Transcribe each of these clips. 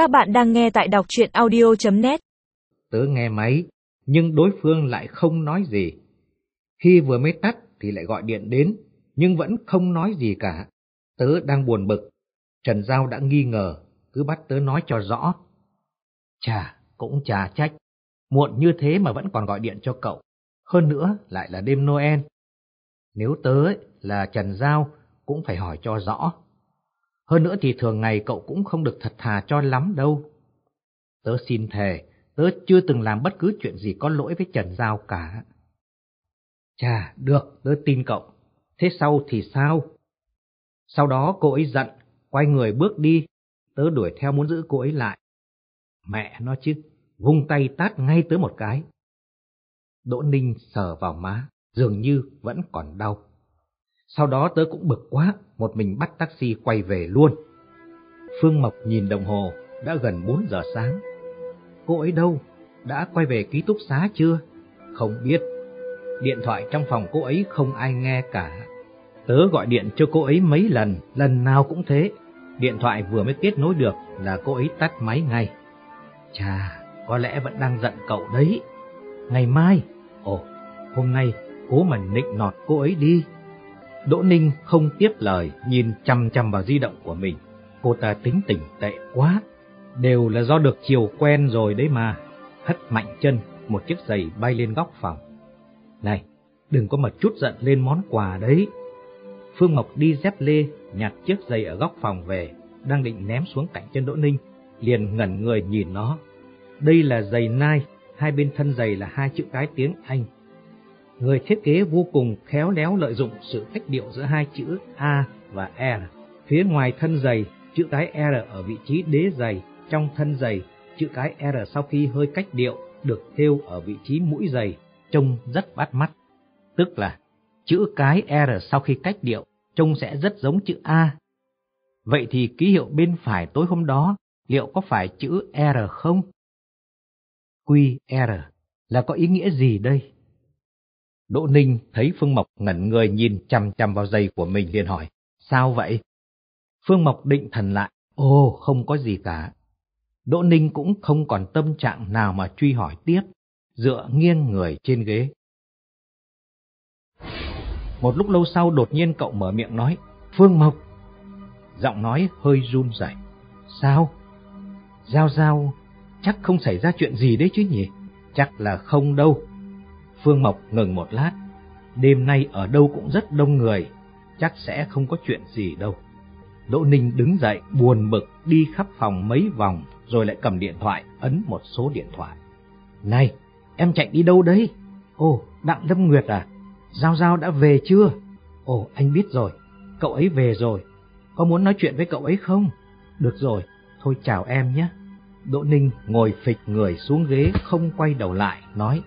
Các bạn đang nghe tại đọc chuyện audio.net Tớ nghe máy, nhưng đối phương lại không nói gì. Khi vừa mới tắt thì lại gọi điện đến, nhưng vẫn không nói gì cả. Tớ đang buồn bực. Trần Giao đã nghi ngờ, cứ bắt tớ nói cho rõ. Chà, cũng chà trách. Muộn như thế mà vẫn còn gọi điện cho cậu. Hơn nữa lại là đêm Noel. Nếu tớ ấy, là Trần Giao cũng phải hỏi cho rõ. Hơn nữa thì thường ngày cậu cũng không được thật thà cho lắm đâu. Tớ xin thề, tớ chưa từng làm bất cứ chuyện gì có lỗi với Trần Giao cả. Chà, được, tớ tin cậu. Thế sau thì sao? Sau đó cô ấy giận, quay người bước đi, tớ đuổi theo muốn giữ cô ấy lại. Mẹ nó chứ, vung tay tát ngay tới một cái. Đỗ Ninh sờ vào má, dường như vẫn còn đau. Sau đó tớ cũng bực quá, một mình bắt taxi quay về luôn. Phương Mộc nhìn đồng hồ, đã gần 4 giờ sáng. Cô ấy đâu? Đã quay về ký túc xá chưa? Không biết. Điện thoại trong phòng cô ấy không ai nghe cả. Tớ gọi điện cho cô ấy mấy lần, lần nào cũng thế. Điện thoại vừa mới kết nối được là cô ấy tắt máy ngay. Chà, có lẽ vẫn đang giận cậu đấy. Ngày mai, ồ, hôm nay cố mà nịnh nọt cô ấy đi. Đỗ Ninh không tiếp lời, nhìn chăm chăm vào di động của mình. Cô ta tính tình tệ quá, đều là do được chiều quen rồi đấy mà. Hất mạnh chân, một chiếc giày bay lên góc phòng. Này, đừng có mà chút giận lên món quà đấy. Phương Mộc đi dép lê, nhặt chiếc giày ở góc phòng về, đang định ném xuống cạnh chân Đỗ Ninh, liền ngẩn người nhìn nó. Đây là giày nai, hai bên thân giày là hai chữ cái tiếng Anh. Người thiết kế vô cùng khéo léo lợi dụng sự cách điệu giữa hai chữ A và R. Phía ngoài thân giày, chữ cái R ở vị trí đế giày, trong thân giày, chữ cái R sau khi hơi cách điệu được thêu ở vị trí mũi giày, trông rất bắt mắt. Tức là chữ cái R sau khi cách điệu trông sẽ rất giống chữ A. Vậy thì ký hiệu bên phải tối hôm đó liệu có phải chữ R không? QR là có ý nghĩa gì đây? Đỗ Ninh thấy Phương Mộc ngẩn người nhìn chăm chăm vào giày của mình liền hỏi, sao vậy? Phương Mộc định thần lại, ồ không có gì cả. Đỗ Ninh cũng không còn tâm trạng nào mà truy hỏi tiếp, dựa nghiêng người trên ghế. Một lúc lâu sau đột nhiên cậu mở miệng nói, Phương Mộc. Giọng nói hơi run rẩy. Sao? Giao giao, chắc không xảy ra chuyện gì đấy chứ nhỉ? Chắc là không đâu. Phương Mộc ngừng một lát. Đêm nay ở đâu cũng rất đông người, chắc sẽ không có chuyện gì đâu. Đỗ Ninh đứng dậy, buồn bực, đi khắp phòng mấy vòng, rồi lại cầm điện thoại, ấn một số điện thoại. Này, em chạy đi đâu đấy? Ồ, Đặng Lâm Nguyệt à? Giao Giao đã về chưa? Ồ, anh biết rồi, cậu ấy về rồi. Có muốn nói chuyện với cậu ấy không? Được rồi, thôi chào em nhé. Đỗ Ninh ngồi phịch người xuống ghế không quay đầu lại, nói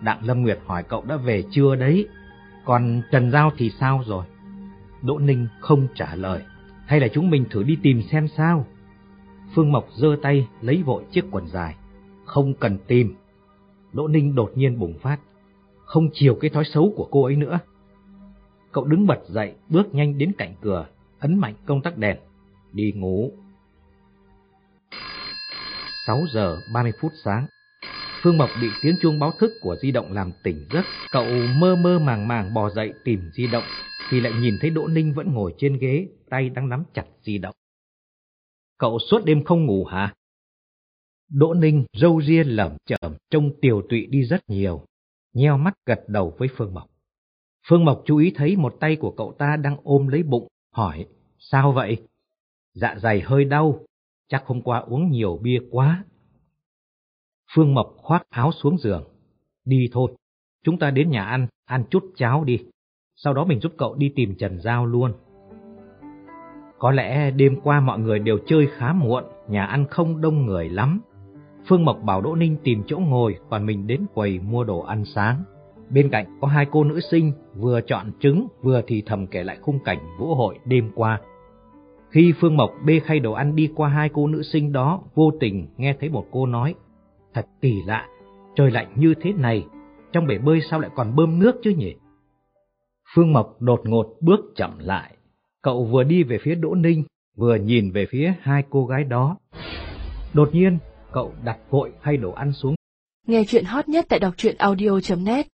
Đặng Lâm Nguyệt hỏi cậu đã về chưa đấy, còn Trần Giao thì sao rồi? Đỗ Ninh không trả lời, hay là chúng mình thử đi tìm xem sao? Phương Mộc giơ tay lấy vội chiếc quần dài, không cần tìm. Đỗ Ninh đột nhiên bùng phát, không chiều cái thói xấu của cô ấy nữa. Cậu đứng bật dậy, bước nhanh đến cạnh cửa, ấn mạnh công tắc đèn, đi ngủ. 6 giờ 30 phút sáng. Phương Mộc bị tiếng chuông báo thức của di động làm tỉnh giấc, cậu mơ mơ màng màng bò dậy tìm di động, thì lại nhìn thấy Đỗ Ninh vẫn ngồi trên ghế, tay đang nắm chặt di động. Cậu suốt đêm không ngủ hả? Đỗ Ninh râu ria lẩm chẩm trông tiều tụy đi rất nhiều, nheo mắt gật đầu với Phương Mộc. Phương Mộc chú ý thấy một tay của cậu ta đang ôm lấy bụng, hỏi, sao vậy? Dạ dày hơi đau, chắc hôm qua uống nhiều bia quá. Phương Mộc khoác áo xuống giường. Đi thôi, chúng ta đến nhà ăn, ăn chút cháo đi. Sau đó mình giúp cậu đi tìm Trần Giao luôn. Có lẽ đêm qua mọi người đều chơi khá muộn, nhà ăn không đông người lắm. Phương Mộc bảo Đỗ Ninh tìm chỗ ngồi, còn mình đến quầy mua đồ ăn sáng. Bên cạnh có hai cô nữ sinh, vừa chọn trứng, vừa thì thầm kể lại khung cảnh vũ hội đêm qua. Khi Phương Mộc bê khay đồ ăn đi qua hai cô nữ sinh đó, vô tình nghe thấy một cô nói, thật kỳ lạ, trời lạnh như thế này, trong bể bơi sao lại còn bơm nước chứ nhỉ? Phương Mộc đột ngột bước chậm lại, cậu vừa đi về phía Đỗ Ninh, vừa nhìn về phía hai cô gái đó. Đột nhiên, cậu đặt vội hay đồ ăn xuống. Nghe chuyện hot nhất tại đọc truyện audio.net